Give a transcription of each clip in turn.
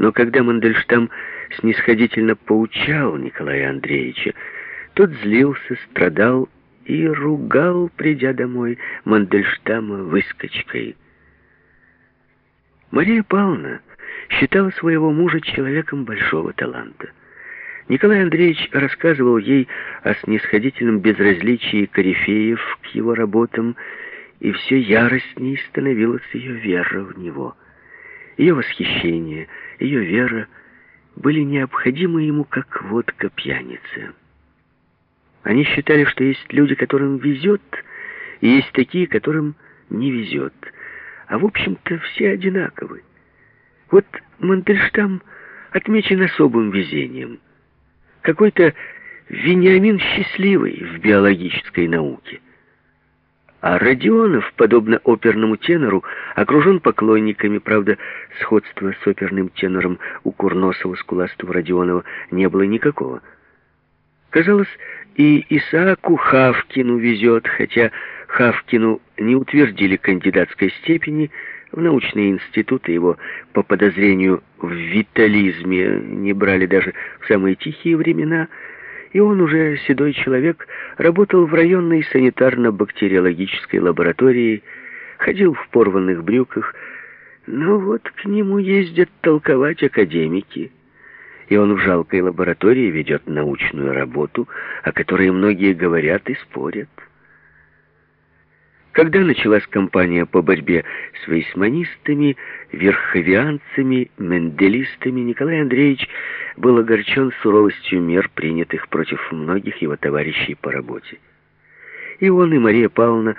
Но когда Мандельштам снисходительно поучал Николая Андреевича, тот злился, страдал и ругал, придя домой, Мандельштама выскочкой. Мария Павловна считала своего мужа человеком большого таланта. Николай Андреевич рассказывал ей о снисходительном безразличии корифеев к его работам, и все яростней становилась ее вера в него. Ее восхищение, ее вера были необходимы ему, как водка пьяницы. Они считали, что есть люди, которым везет, и есть такие, которым не везет. А в общем-то все одинаковы. Вот Мандельштам отмечен особым везением – какой-то Вениамин счастливый в биологической науке. А Родионов, подобно оперному тенору, окружен поклонниками, правда, сходства с оперным тенором у Курносова, Скуластого, Родионова не было никакого. Казалось, и Исааку Хавкину везет, хотя Хавкину не утвердили кандидатской степени, в научные институты. Его по подозрению в витализме не брали даже в самые тихие времена, и он уже, седой человек, работал в районной санитарно-бактериологической лаборатории, ходил в порванных брюках, но вот к нему ездят толковать академики, и он в жалкой лаборатории ведет научную работу, о которой многие говорят и спорят. Когда началась кампания по борьбе с вейсманистами, верховианцами, менделистами, Николай Андреевич был огорчен суровостью мер, принятых против многих его товарищей по работе. И он, и Мария Павловна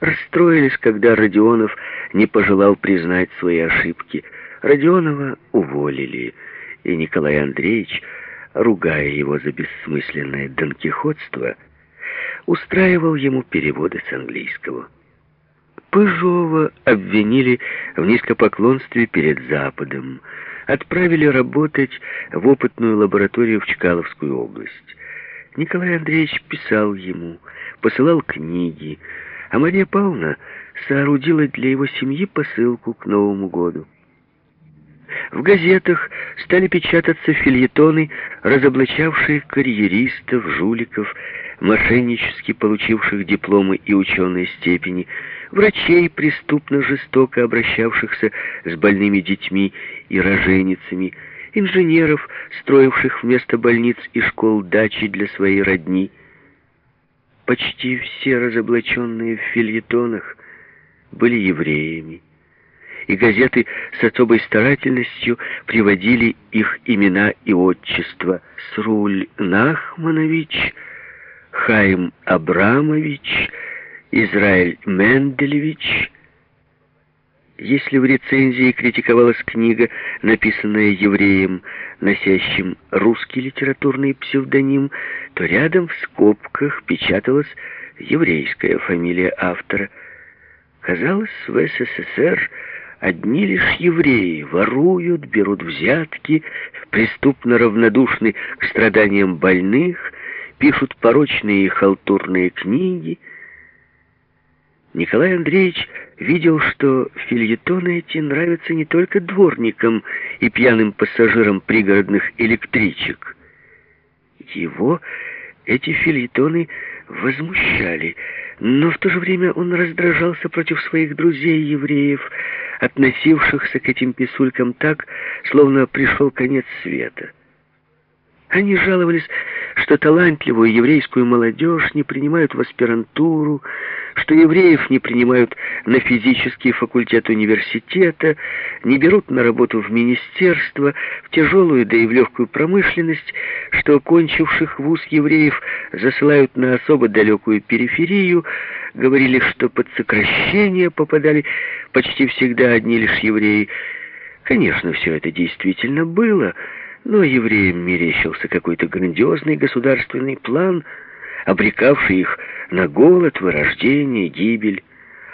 расстроились, когда Родионов не пожелал признать свои ошибки. Родионова уволили, и Николай Андреевич, ругая его за бессмысленное донкихотство, устраивал ему переводы с английского. Пыжова обвинили в низкопоклонстве перед Западом, отправили работать в опытную лабораторию в Чкаловскую область. Николай Андреевич писал ему, посылал книги, а Мария Павловна соорудила для его семьи посылку к Новому году. В газетах стали печататься фильетоны, разоблачавшие карьеристов, жуликов, мошеннически получивших дипломы и ученые степени, врачей, преступно жестоко обращавшихся с больными детьми и роженицами, инженеров, строивших вместо больниц и школ дачи для своей родни. Почти все разоблаченные в фильетонах были евреями, и газеты с особой старательностью приводили их имена и отчества. Сруль Нахманович, Хаим Абрамович, Израиль Менделевич. Если в рецензии критиковалась книга, написанная евреем, носящим русский литературный псевдоним, то рядом в скобках печаталась еврейская фамилия автора. Казалось, в СССР одни лишь евреи воруют, берут взятки, преступно равнодушны к страданиям больных, пишут порочные и халтурные книги, Николай Андреевич видел, что фильетоны эти нравятся не только дворникам и пьяным пассажирам пригородных электричек. Его эти фильетоны возмущали, но в то же время он раздражался против своих друзей-евреев, относившихся к этим писулькам так, словно пришел конец света. Они жаловались, что талантливую еврейскую молодежь не принимают в аспирантуру, что евреев не принимают на физический факультет университета, не берут на работу в министерство, в тяжелую, да и в легкую промышленность, что окончивших вуз евреев засылают на особо далекую периферию, говорили, что под сокращение попадали почти всегда одни лишь евреи. Конечно, все это действительно было, но евреям мерещился какой-то грандиозный государственный план, обрекавший их на голод, вырождение, гибель.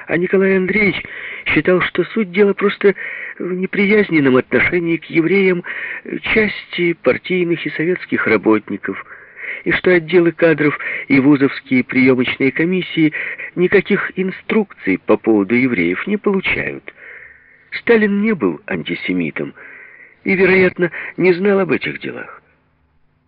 А Николай Андреевич считал, что суть дела просто в неприязненном отношении к евреям части партийных и советских работников, и что отделы кадров и вузовские приемочные комиссии никаких инструкций по поводу евреев не получают. Сталин не был антисемитом, и, вероятно, не знал об этих делах.